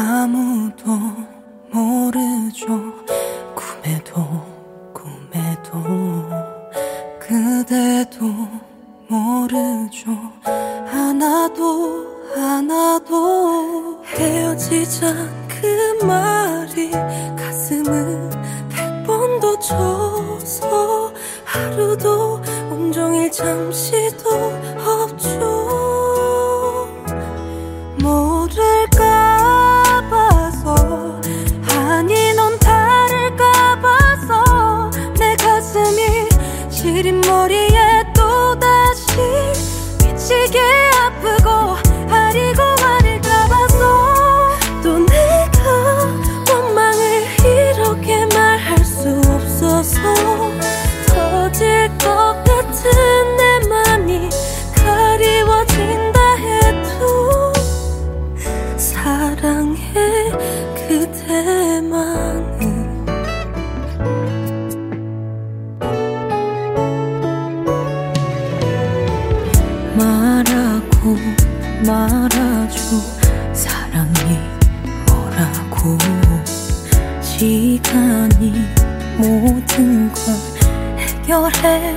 아무도 모르죠. 꿈에도 꿈에도 그대도 모르죠. 하나도 하나도 헤어지자 그 말이 가슴을 백 번도 쳐서 하루도 온종일 잠시도 말아줘 사랑이 뭐라고? 시간이 모든 걸 해결해